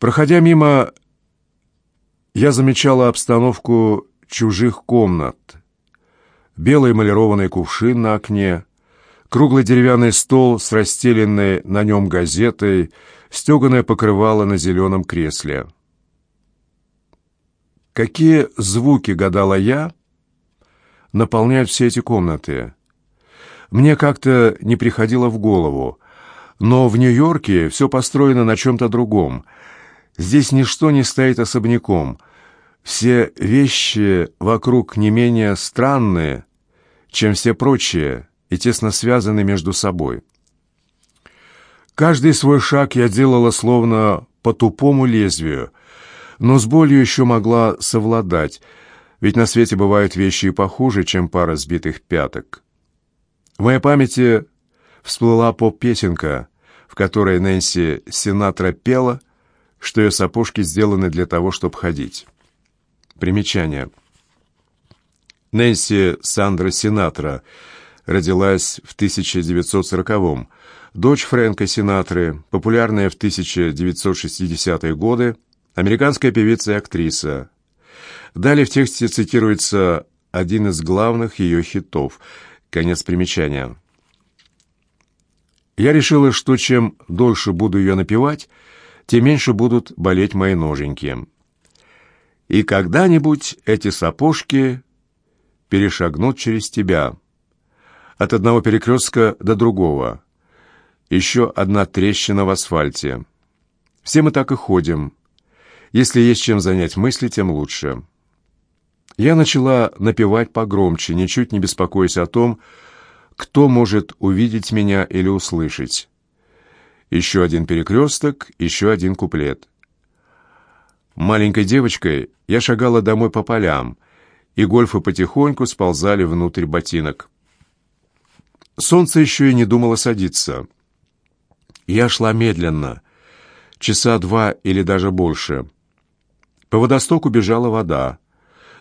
Проходя мимо, я замечала обстановку чужих комнат. Белый эмалированный кувшин на окне, круглый деревянный стол с расстеленной на нем газетой, стеганое покрывало на зеленом кресле. Какие звуки, гадала я, наполняют все эти комнаты? Мне как-то не приходило в голову, но в Нью-Йорке все построено на чем-то другом. Здесь ничто не стоит особняком. Все вещи вокруг не менее странные, чем все прочие, и тесно связаны между собой. Каждый свой шаг я делала словно по тупому лезвию, но с болью еще могла совладать, ведь на свете бывают вещи и похуже, чем пара сбитых пяток. В моей памяти всплыла поп-песенка, в которой Нэнси Синатра пела, что ее сапожки сделаны для того, чтобы ходить. Примечание. Нэнси Сандра Синатра родилась в 1940-м, дочь Фрэнка Синатры, популярная в 1960-е годы, американская певица и актриса. Далее в тексте цитируется один из главных ее хитов. Конец примечания. Я решила, что чем дольше буду ее напевать, тем меньше будут болеть мои ноженьки. И когда-нибудь эти сапожки перешагнут через тебя. От одного перекрестка до другого. Еще одна трещина в асфальте. Все мы так и ходим. Если есть чем занять мысли, тем лучше. Я начала напевать погромче, ничуть не беспокоясь о том, кто может увидеть меня или услышать. Еще один перекресток, еще один куплет. Маленькой девочкой я шагала домой по полям, и гольфы потихоньку сползали внутрь ботинок. Солнце еще и не думало садиться. Я шла медленно, часа два или даже больше. По водостоку бежала вода.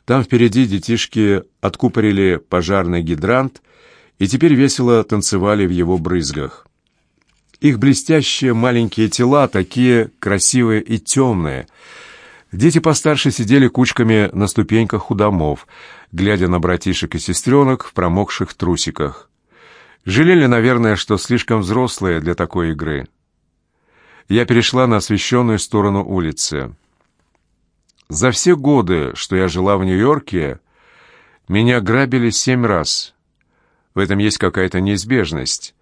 Там впереди детишки откупорили пожарный гидрант и теперь весело танцевали в его брызгах. Их блестящие маленькие тела такие красивые и темные. Дети постарше сидели кучками на ступеньках у домов, глядя на братишек и сестренок в промокших трусиках. Жалели, наверное, что слишком взрослые для такой игры. Я перешла на освещенную сторону улицы. За все годы, что я жила в Нью-Йорке, меня грабили семь раз. В этом есть какая-то неизбежность.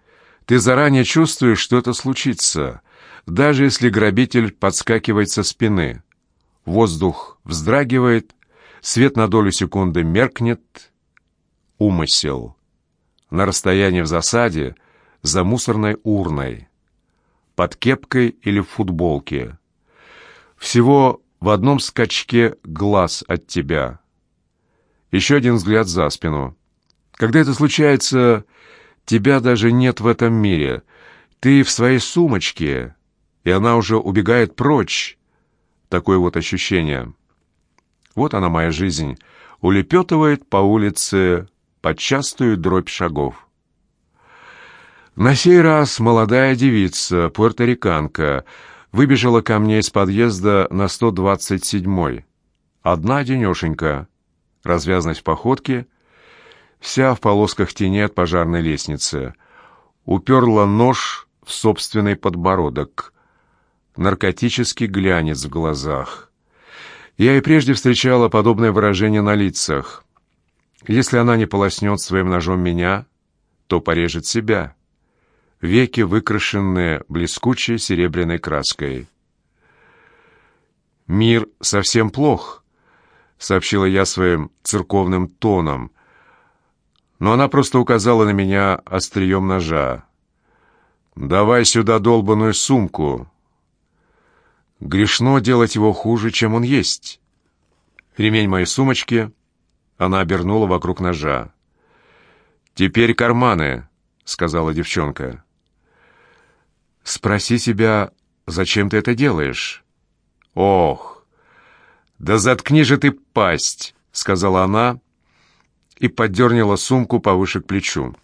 Ты заранее чувствуешь, что это случится, даже если грабитель подскакивает со спины. Воздух вздрагивает, свет на долю секунды меркнет. Умысел. На расстоянии в засаде, за мусорной урной, под кепкой или в футболке. Всего в одном скачке глаз от тебя. Еще один взгляд за спину. Когда это случается, тебя даже нет в этом мире. Ты в своей сумочке, и она уже убегает прочь. Такое вот ощущение. Вот она, моя жизнь, улепетывает по улице под частую дробь шагов. На сей раз молодая девица, пуэрториканка, выбежала ко мне из подъезда на 127-й. Одна денешенька. Развязность в походке, вся в полосках тени от пожарной лестницы. Уперла нож в собственный подбородок. Наркотический глянец в глазах. Я и прежде встречала подобное выражение на лицах. Если она не полоснет своим ножом меня, то порежет себя веки выкрашенные блескучей серебряной краской. «Мир совсем плох», — сообщила я своим церковным тоном, но она просто указала на меня острием ножа. «Давай сюда долбаную сумку». Грешно делать его хуже, чем он есть. Ремень моей сумочки она обернула вокруг ножа. «Теперь карманы», — сказала девчонка. Спроси себя, зачем ты это делаешь? Ох, да заткни же ты пасть, сказала она и поддернула сумку повыше к плечу.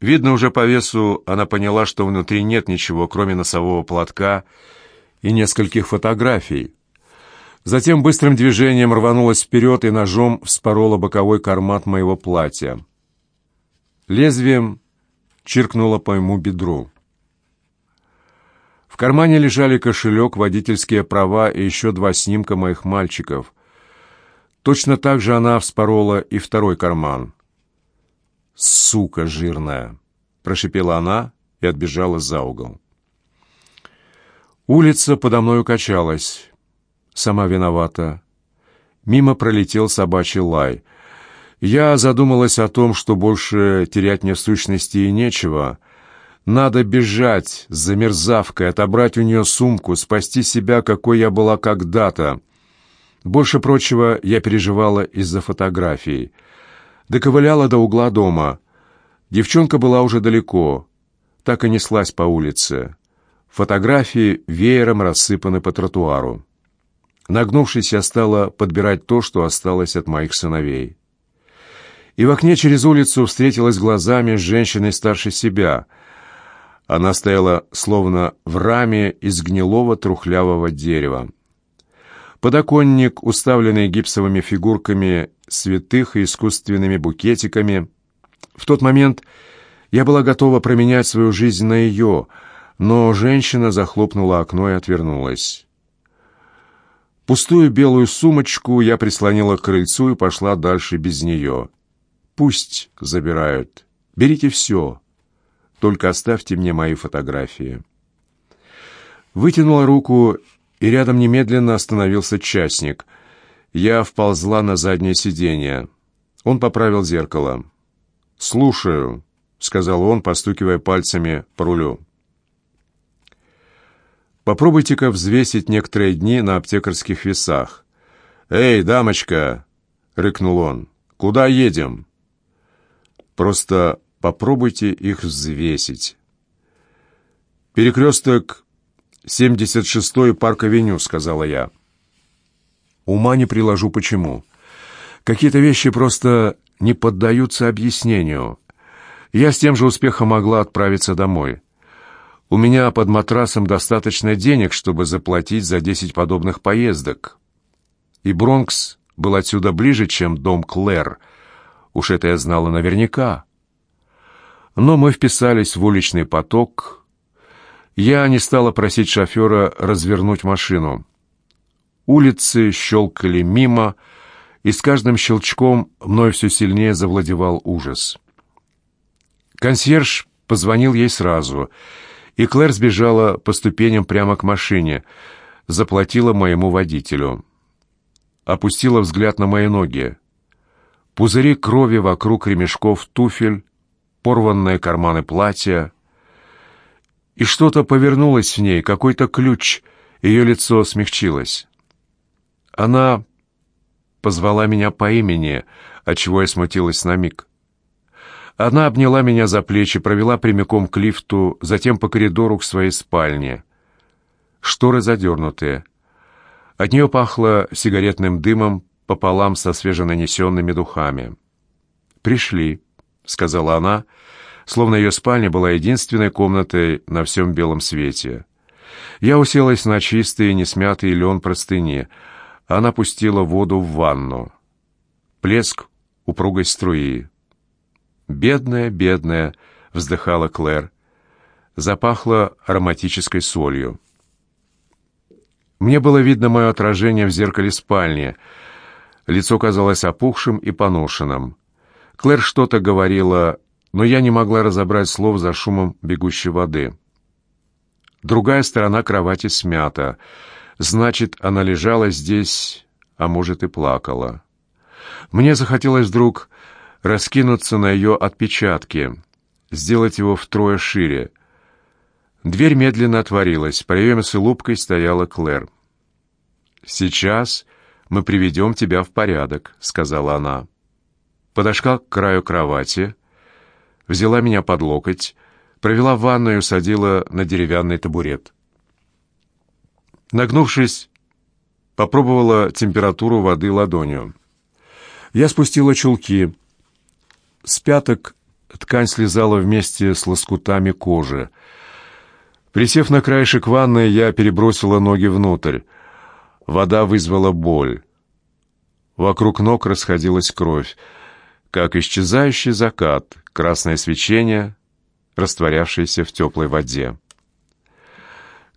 Видно уже по весу, она поняла, что внутри нет ничего, кроме носового платка и нескольких фотографий. Затем быстрым движением рванулась вперед и ножом вспорола боковой карман моего платья. Лезвием чиркнуло по моему бедру. В кармане лежали кошелек, водительские права и еще два снимка моих мальчиков. Точно так же она вспорола и второй карман. «Сука жирная!» — прошипела она и отбежала за угол. Улица подо мною качалась. Сама виновата. Мимо пролетел собачий лай. Я задумалась о том, что больше терять мне в сущности и нечего. Надо бежать за мерзавкой, отобрать у нее сумку, спасти себя, какой я была когда-то. Больше прочего, я переживала из-за фотографий. Доковыляла до угла дома. Девчонка была уже далеко, так и неслась по улице. Фотографии веером рассыпаны по тротуару. Нагнувшись, я стала подбирать то, что осталось от моих сыновей. И в окне через улицу встретилась глазами с женщиной старше себя. Она стояла словно в раме из гнилого трухлявого дерева. Подоконник, уставленный гипсовыми фигурками святых и искусственными букетиками. В тот момент я была готова променять свою жизнь на ее – но женщина захлопнула окно и отвернулась. Пустую белую сумочку я прислонила к крыльцу и пошла дальше без нее. Пусть забирают. Берите все. Только оставьте мне мои фотографии. Вытянула руку, и рядом немедленно остановился частник. Я вползла на заднее сиденье. Он поправил зеркало. «Слушаю», — сказал он, постукивая пальцами по рулю. Попробуйте-ка взвесить некоторые дни на аптекарских весах. «Эй, дамочка!» — рыкнул он. «Куда едем?» «Просто попробуйте их взвесить». «Перекресток 76-й парк-авеню», — сказала я. Ума не приложу почему. Какие-то вещи просто не поддаются объяснению. Я с тем же успехом могла отправиться домой. У меня под матрасом достаточно денег, чтобы заплатить за десять подобных поездок. И Бронкс был отсюда ближе, чем дом Клэр. Уж это я знала наверняка. Но мы вписались в уличный поток. Я не стала просить шофера развернуть машину. Улицы щелкали мимо, и с каждым щелчком мной все сильнее завладевал ужас. Консьерж позвонил ей сразу — и Клэр сбежала по ступеням прямо к машине, заплатила моему водителю. Опустила взгляд на мои ноги. Пузыри крови вокруг ремешков туфель, порванные карманы платья. И что-то повернулось в ней, какой-то ключ, ее лицо смягчилось. Она позвала меня по имени, отчего я смутилась на миг. Она обняла меня за плечи, провела прямиком к лифту, затем по коридору к своей спальне. Шторы задернутые. От нее пахло сигаретным дымом пополам со свеженанесенными духами. «Пришли», — сказала она, словно ее спальня была единственной комнатой на всем белом свете. Я уселась на чистые, несмятые лен простыни. Она пустила воду в ванну. Плеск упругой струи. «Бедная, бедная!» — вздыхала Клэр. Запахло ароматической солью. Мне было видно мое отражение в зеркале спальни. Лицо казалось опухшим и поношенным. Клэр что-то говорила, но я не могла разобрать слов за шумом бегущей воды. Другая сторона кровати смята. Значит, она лежала здесь, а может и плакала. Мне захотелось вдруг раскинуться на ее отпечатке, сделать его втрое шире. Дверь медленно отворилась, в проеме с улыбкой стояла Клэр. «Сейчас мы приведем тебя в порядок», — сказала она. Подошла к краю кровати, взяла меня под локоть, провела в ванную и усадила на деревянный табурет. Нагнувшись, попробовала температуру воды ладонью. Я спустила чулки, с пяток ткань слезала вместе с лоскутами кожи. Присев на краешек ванны, я перебросила ноги внутрь. Вода вызвала боль. Вокруг ног расходилась кровь, как исчезающий закат, красное свечение, растворявшееся в теплой воде.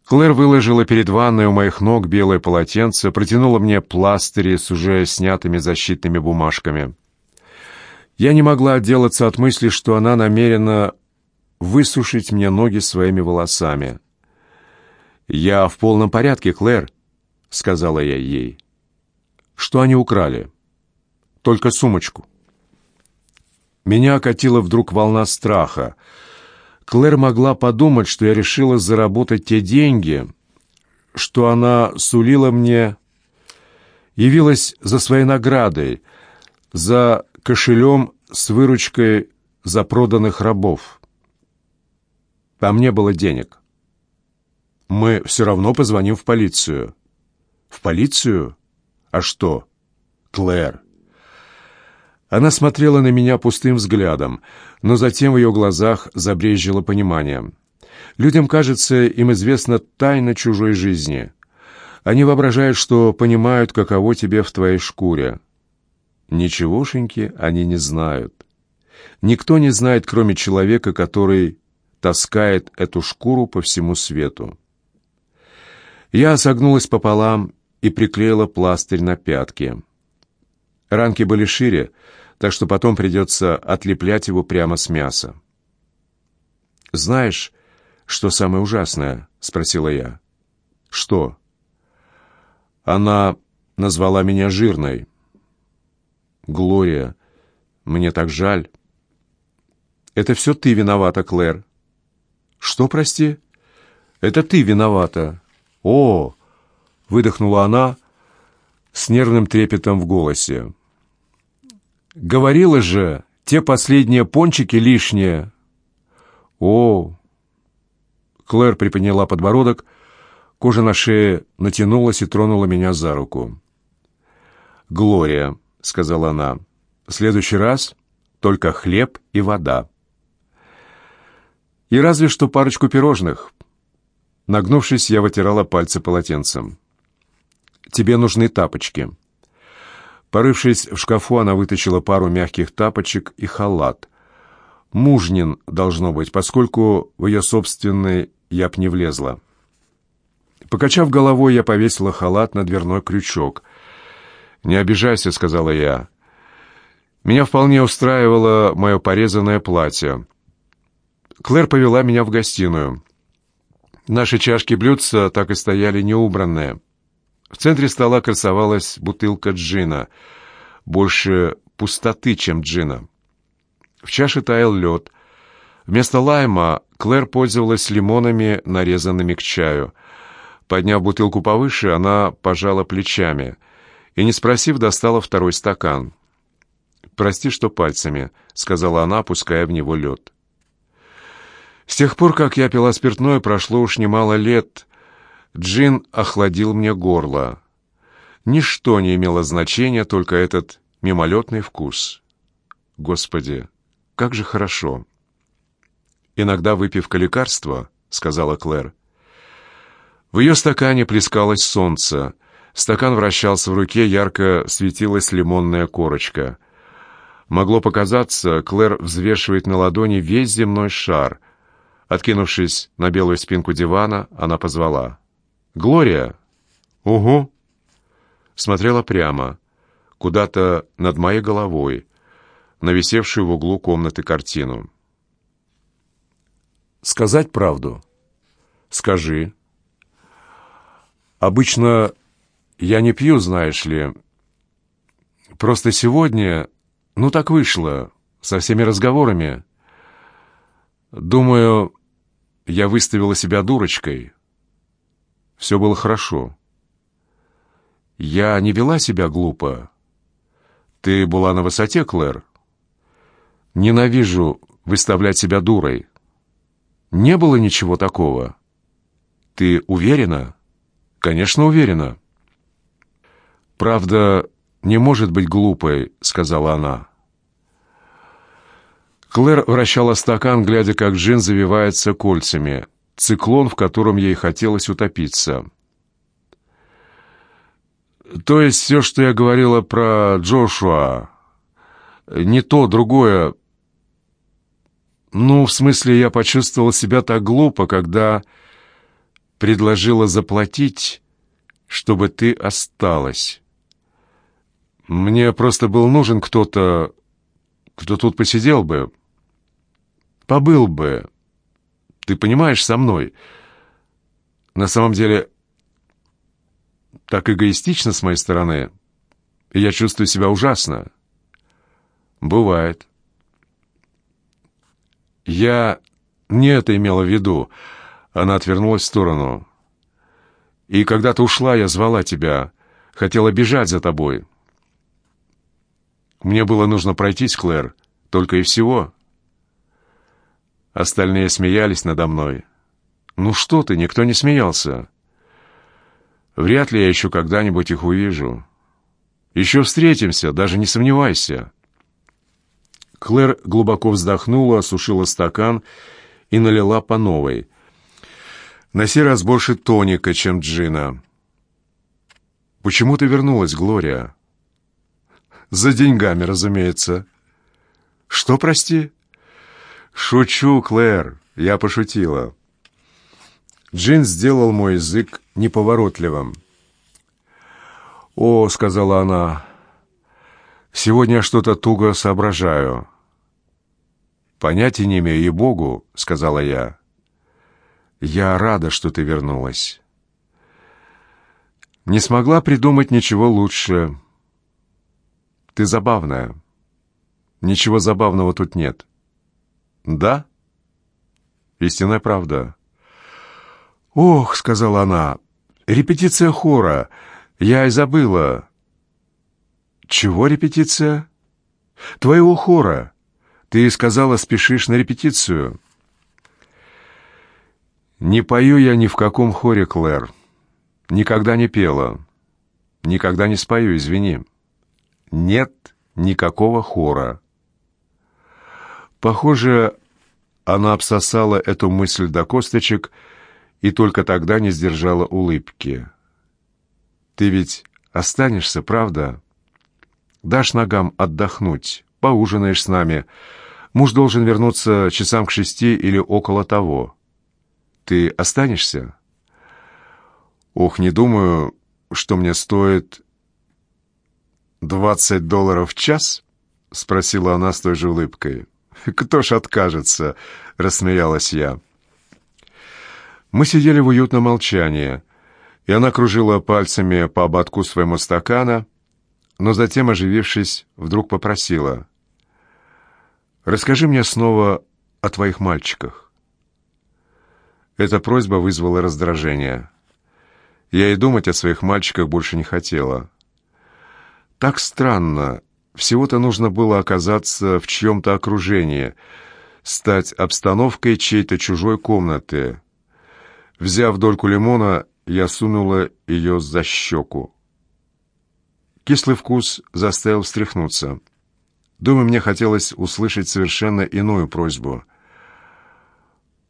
Клэр выложила перед ванной у моих ног белое полотенце, протянула мне пластыри с уже снятыми защитными бумажками. Я не могла отделаться от мысли, что она намерена высушить мне ноги своими волосами. «Я в полном порядке, Клэр», — сказала я ей. «Что они украли?» «Только сумочку». Меня окатила вдруг волна страха. Клэр могла подумать, что я решила заработать те деньги, что она сулила мне, явилась за своей наградой, за кошелем с выручкой за проданных рабов. Там не было денег. Мы все равно позвоним в полицию. В полицию? А что? Клэр. Она смотрела на меня пустым взглядом, но затем в ее глазах забрежило понимание. Людям кажется, им известна тайна чужой жизни. Они воображают, что понимают, каково тебе в твоей шкуре. Ничегошеньки они не знают. Никто не знает, кроме человека, который таскает эту шкуру по всему свету. Я согнулась пополам и приклеила пластырь на пятки. Ранки были шире, так что потом придется отлеплять его прямо с мяса. «Знаешь, что самое ужасное?» — спросила я. «Что?» Она назвала меня жирной. «Глория, мне так жаль». «Это все ты виновата, Клэр». «Что, прости?» «Это ты виновата». «О!» — выдохнула она с нервным трепетом в голосе. «Говорила же, те последние пончики лишние». «О!» Клэр приподняла подбородок, кожа на шее натянулась и тронула меня за руку. «Глория», — сказала она, — «в следующий раз только хлеб и вода». «И разве что парочку пирожных». Нагнувшись, я вытирала пальцы полотенцем. «Тебе нужны тапочки». Порывшись в шкафу, она вытащила пару мягких тапочек и халат. Мужнин, должно быть, поскольку в ее собственный я б не влезла. Покачав головой, я повесила халат на дверной крючок — «Не обижайся», — сказала я. Меня вполне устраивало мое порезанное платье. Клэр повела меня в гостиную. Наши чашки блюдца так и стояли неубранные. В центре стола красовалась бутылка джина. Больше пустоты, чем джина. В чаше таял лед. Вместо лайма Клэр пользовалась лимонами, нарезанными к чаю. Подняв бутылку повыше, она пожала плечами — и, не спросив, достала второй стакан. «Прости, что пальцами», — сказала она, опуская в него лед. С тех пор, как я пила спиртное, прошло уж немало лет. Джин охладил мне горло. Ничто не имело значения, только этот мимолетный вкус. Господи, как же хорошо! Иногда выпивка лекарства, — сказала Клэр. В ее стакане плескалось солнце — Стакан вращался в руке, ярко светилась лимонная корочка. Могло показаться, Клэр взвешивает на ладони весь земной шар. Откинувшись на белую спинку дивана, она позвала. «Глория!» «Угу!» Смотрела прямо, куда-то над моей головой, на висевшую в углу комнаты картину. «Сказать правду?» «Скажи». Обычно я не пью, знаешь ли. Просто сегодня, ну так вышло, со всеми разговорами. Думаю, я выставила себя дурочкой. Все было хорошо. Я не вела себя глупо. Ты была на высоте, Клэр. Ненавижу выставлять себя дурой. Не было ничего такого. Ты уверена? Конечно, уверена. «Правда не может быть глупой», — сказала она. Клэр вращала стакан, глядя, как джин завивается кольцами. Циклон, в котором ей хотелось утопиться. То есть все, что я говорила про Джошуа, не то, другое. Ну, в смысле, я почувствовал себя так глупо, когда предложила заплатить, чтобы ты осталась. Мне просто был нужен кто-то, кто тут посидел бы, побыл бы. Ты понимаешь, со мной. На самом деле, так эгоистично с моей стороны, и я чувствую себя ужасно. Бывает. Я не это имела в виду. Она отвернулась в сторону. И когда ты ушла, я звала тебя, хотела бежать за тобой. Мне было нужно пройтись, Клэр, только и всего. Остальные смеялись надо мной. Ну что ты, никто не смеялся. Вряд ли я еще когда-нибудь их увижу. Еще встретимся, даже не сомневайся. Клэр глубоко вздохнула, осушила стакан и налила по новой. На сей раз больше тоника, чем джина. «Почему ты вернулась, Глория?» За деньгами, разумеется. Что, прости? Шучу, Клэр. Я пошутила. Джин сделал мой язык неповоротливым. «О», — сказала она, — «сегодня я что-то туго соображаю». «Понятия не имею, и Богу», — сказала я. «Я рада, что ты вернулась». Не смогла придумать ничего лучше. Ты забавная. Ничего забавного тут нет. Да? Истинная правда. Ох, сказала она, репетиция хора. Я и забыла. Чего репетиция? Твоего хора. Ты сказала, спешишь на репетицию. Не пою я ни в каком хоре, Клэр. Никогда не пела. Никогда не спою, извини нет никакого хора. Похоже, она обсосала эту мысль до косточек и только тогда не сдержала улыбки. «Ты ведь останешься, правда? Дашь ногам отдохнуть, поужинаешь с нами. Муж должен вернуться часам к шести или около того. Ты останешься?» «Ох, не думаю, что мне стоит «Двадцать долларов в час?» — спросила она с той же улыбкой. «Кто ж откажется?» — рассмеялась я. Мы сидели в уютном молчании, и она кружила пальцами по ободку своего стакана, но затем, оживившись, вдруг попросила. «Расскажи мне снова о твоих мальчиках». Эта просьба вызвала раздражение. Я и думать о своих мальчиках больше не хотела. Так странно. Всего-то нужно было оказаться в чьем-то окружении, стать обстановкой чьей-то чужой комнаты. Взяв дольку лимона, я сунула ее за щеку. Кислый вкус заставил встряхнуться. Думаю, мне хотелось услышать совершенно иную просьбу.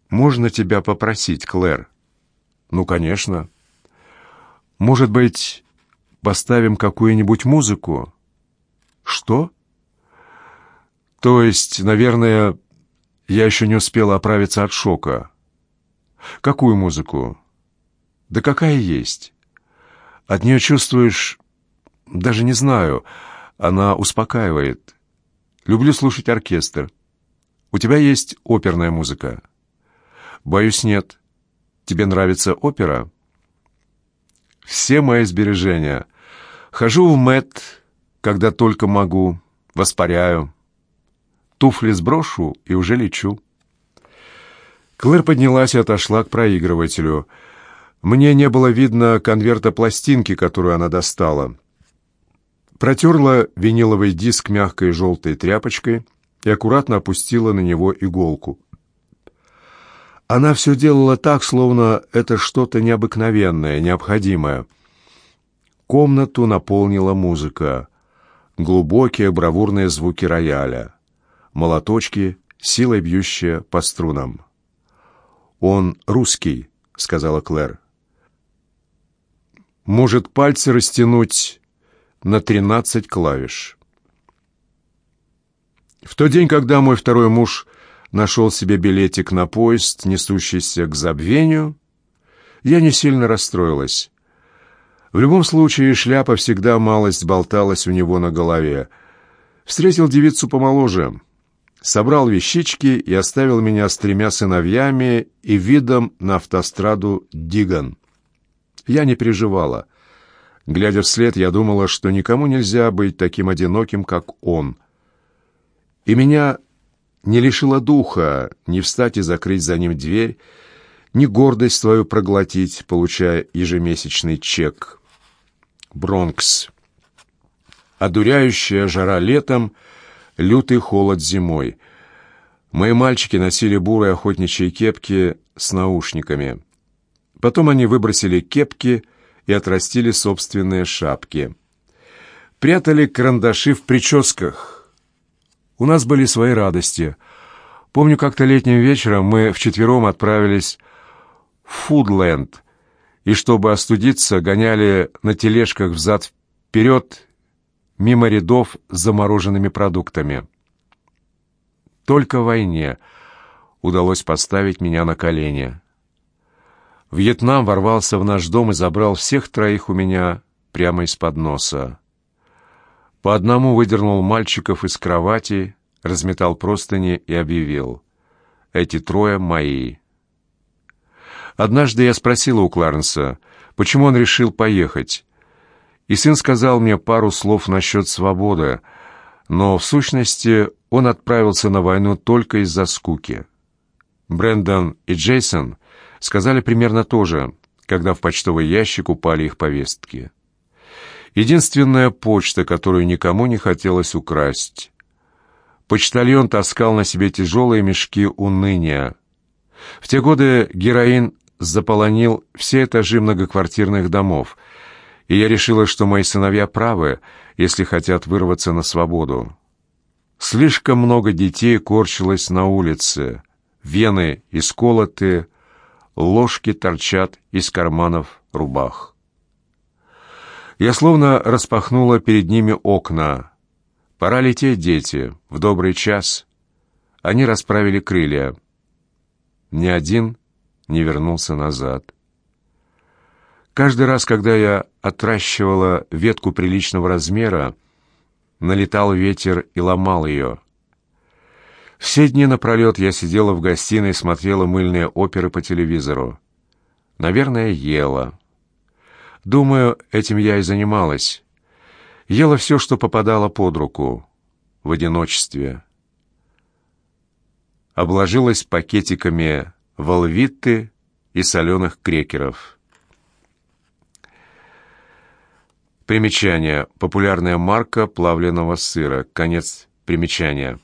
«Можно тебя попросить, Клэр?» «Ну, конечно». «Может быть, поставим какую-нибудь музыку?» «Что?» «То есть, наверное, я еще не успела оправиться от шока». «Какую музыку?» «Да какая есть. От нее чувствуешь... Даже не знаю. Она успокаивает. Люблю слушать оркестр. У тебя есть оперная музыка?» «Боюсь, нет. Тебе нравится опера?» все мои сбережения. Хожу в Мэт, когда только могу, воспаряю. Туфли сброшу и уже лечу. Клэр поднялась и отошла к проигрывателю. Мне не было видно конверта пластинки, которую она достала. Протерла виниловый диск мягкой желтой тряпочкой и аккуратно опустила на него иголку. Она все делала так, словно это что-то необыкновенное, необходимое. Комнату наполнила музыка. Глубокие бравурные звуки рояля. Молоточки, силой бьющие по струнам. «Он русский», — сказала Клэр. «Может пальцы растянуть на тринадцать клавиш». В тот день, когда мой второй муж нашел себе билетик на поезд, несущийся к забвению, я не сильно расстроилась. В любом случае, шляпа всегда малость болталась у него на голове. Встретил девицу помоложе — собрал вещички и оставил меня с тремя сыновьями и видом на автостраду Диган. Я не переживала. Глядя вслед, я думала, что никому нельзя быть таким одиноким, как он. И меня не лишило духа ни встать и закрыть за ним дверь, ни гордость свою проглотить, получая ежемесячный чек. Бронкс. Одуряющая жара летом — лютый холод зимой. Мои мальчики носили бурые охотничьи кепки с наушниками. Потом они выбросили кепки и отрастили собственные шапки. Прятали карандаши в прическах. У нас были свои радости. Помню, как-то летним вечером мы вчетвером отправились в Фудленд, и чтобы остудиться, гоняли на тележках взад-вперед мимо рядов с замороженными продуктами. Только в войне удалось поставить меня на колени. Вьетнам ворвался в наш дом и забрал всех троих у меня прямо из-под носа. По одному выдернул мальчиков из кровати, разметал простыни и объявил «Эти трое мои». Однажды я спросила у Кларенса, почему он решил поехать, и сын сказал мне пару слов насчет свободы, но в сущности он отправился на войну только из-за скуки. Брэндон и Джейсон сказали примерно то же, когда в почтовый ящик упали их повестки. Единственная почта, которую никому не хотелось украсть. Почтальон таскал на себе тяжелые мешки уныния. В те годы героин заполонил все этажи многоквартирных домов — и я решила, что мои сыновья правы, если хотят вырваться на свободу. Слишком много детей корчилось на улице, вены исколоты, ложки торчат из карманов рубах. Я словно распахнула перед ними окна. Пора лететь, дети, в добрый час. Они расправили крылья. Ни один не вернулся назад. Каждый раз, когда я отращивала ветку приличного размера, налетал ветер и ломал ее. Все дни напролет я сидела в гостиной и смотрела мыльные оперы по телевизору. Наверное, ела. Думаю, этим я и занималась. Ела все, что попадало под руку, в одиночестве. Обложилась пакетиками волвитты и соленых крекеров. Примечание. Популярная марка плавленного сыра. Конец примечания.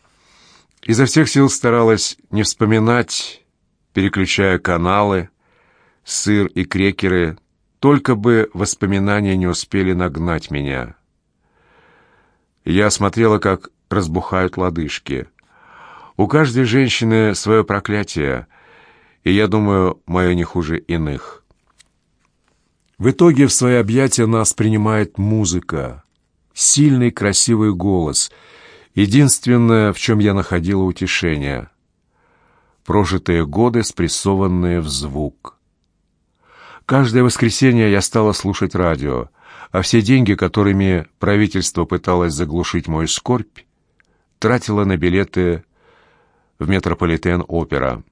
Изо всех сил старалась не вспоминать, переключая каналы, сыр и крекеры, только бы воспоминания не успели нагнать меня. Я смотрела, как разбухают лодыжки. У каждой женщины свое проклятие, и я думаю, мое не хуже иных. В итоге в свои объятия нас принимает музыка, сильный красивый голос, единственное, в чем я находила утешение. Прожитые годы, спрессованные в звук. Каждое воскресенье я стала слушать радио, а все деньги, которыми правительство пыталось заглушить мою скорбь, тратила на билеты в Метрополитен-опера.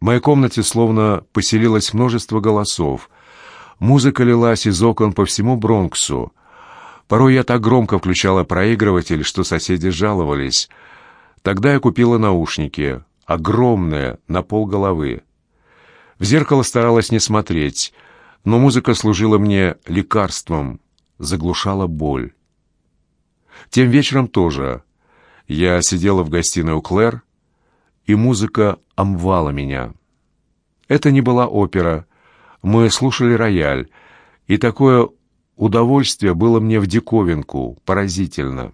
В моей комнате словно поселилось множество голосов. Музыка лилась из окон по всему Бронксу. Порой я так громко включала проигрыватель, что соседи жаловались. Тогда я купила наушники, огромные, на пол головы. В зеркало старалась не смотреть, но музыка служила мне лекарством, заглушала боль. Тем вечером тоже. Я сидела в гостиной у Клэр, и музыка омвала меня. Это не была опера. Мы слушали рояль, и такое удовольствие было мне в диковинку, поразительно.